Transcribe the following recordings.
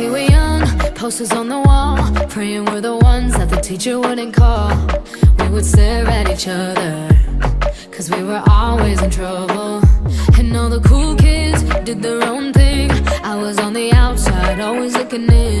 We were young, posters on the wall, praying we're the ones that the teacher wouldn't call. We would stare at each other, cause we were always in trouble. And all the cool kids did their own thing. I was on the outside, always looking in.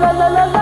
la la la la